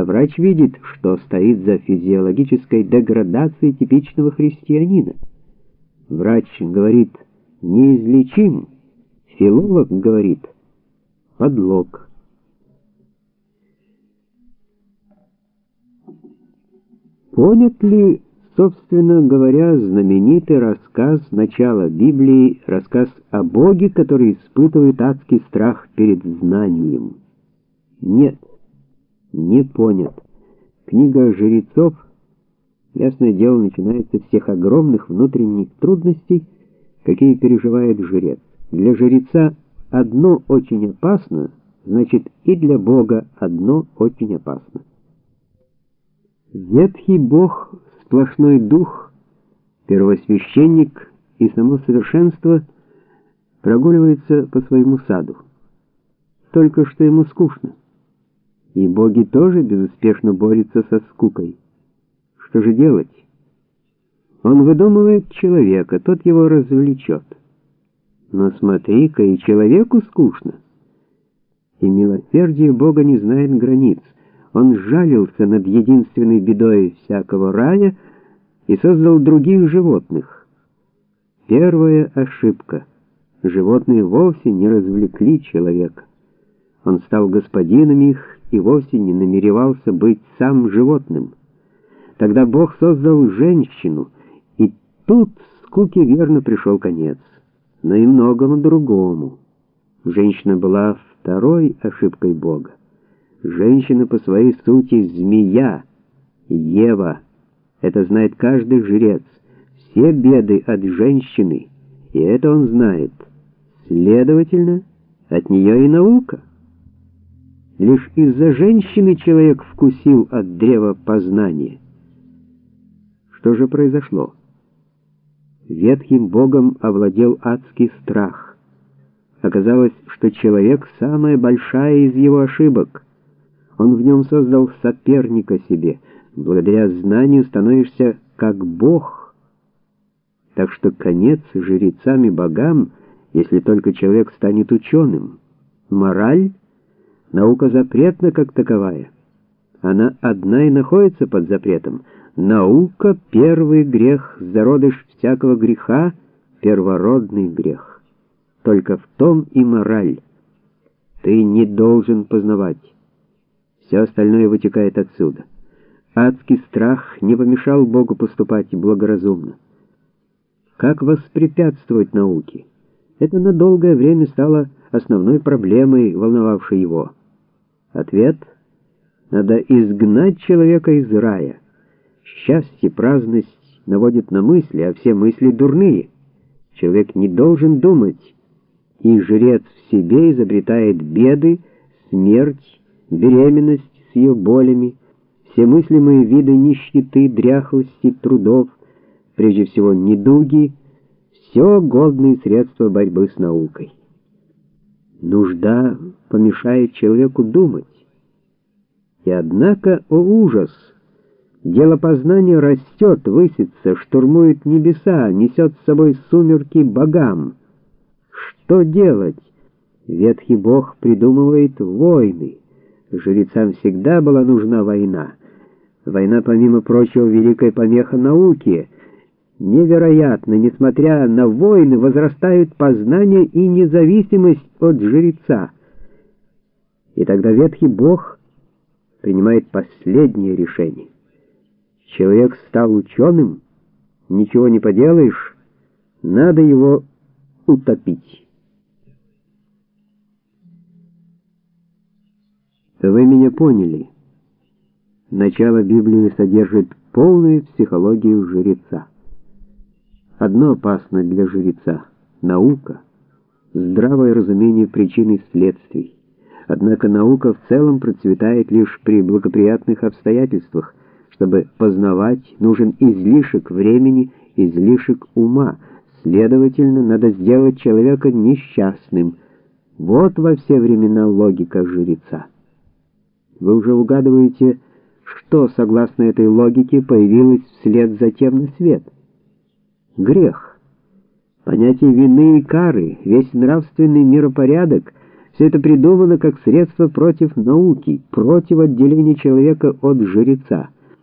а врач видит, что стоит за физиологической деградацией типичного христианина. Врач говорит «неизлечим», филолог говорит «подлог». Понят ли, собственно говоря, знаменитый рассказ начала Библии, рассказ о Боге, который испытывает адский страх перед знанием? Нет, не понят. Книга жрецов, ясное дело, начинается с тех огромных внутренних трудностей, какие переживает жрец. Для жреца одно очень опасно, значит и для Бога одно очень опасно. Ветхий Бог, сплошной дух, первосвященник и само совершенство прогуливается по своему саду. Только что ему скучно. И боги тоже безуспешно борются со скукой. Что же делать? Он выдумывает человека, тот его развлечет. Но смотри-ка, и человеку скучно. И милосердие Бога не знает границ он жалился над единственной бедой всякого рая и создал других животных. Первая ошибка. Животные вовсе не развлекли человека. Он стал господином их и вовсе не намеревался быть сам животным. Тогда Бог создал женщину, и тут скуке верно пришел конец, но и многому другому. Женщина была второй ошибкой Бога. Женщина по своей сути змея, Ева. Это знает каждый жрец. Все беды от женщины, и это он знает. Следовательно, от нее и наука. Лишь из-за женщины человек вкусил от древа познания. Что же произошло? Ветхим богом овладел адский страх. Оказалось, что человек — самая большая из его ошибок — он в нем создал соперника себе. Благодаря знанию становишься как Бог. Так что конец жрецам и богам, если только человек станет ученым. Мораль — наука запретна как таковая. Она одна и находится под запретом. Наука — первый грех, зародыш всякого греха, первородный грех. Только в том и мораль. Ты не должен познавать. Все остальное вытекает отсюда. Адский страх не помешал Богу поступать благоразумно. Как воспрепятствовать науке? Это на долгое время стало основной проблемой, волновавшей его. Ответ — надо изгнать человека из рая. Счастье, праздность наводит на мысли, а все мысли дурные. Человек не должен думать, и жрец в себе изобретает беды, смерть, беременность с ее болями, все мыслимые виды нищеты, дряхлости, трудов, прежде всего недуги, все годные средства борьбы с наукой. Нужда помешает человеку думать. И однако, о ужас! Дело познания растет, высится, штурмует небеса, несет с собой сумерки богам. Что делать? Ветхий бог придумывает войны. Жрецам всегда была нужна война. Война, помимо прочего, великая помеха науке. Невероятно, несмотря на войны, возрастают познание и независимость от жреца. И тогда ветхий бог принимает последнее решение. Человек стал ученым, ничего не поделаешь, надо его утопить. Вы меня поняли. Начало Библии содержит полную психологию жреца. Одно опасно для жреца — наука, здравое разумение причин и следствий. Однако наука в целом процветает лишь при благоприятных обстоятельствах. Чтобы познавать, нужен излишек времени, излишек ума. Следовательно, надо сделать человека несчастным. Вот во все времена логика жреца. Вы уже угадываете, что, согласно этой логике, появилось вслед за тем на свет. Грех. Понятие вины и кары, весь нравственный миропорядок, Все это придумано как средство против науки, против отделения человека от жреца.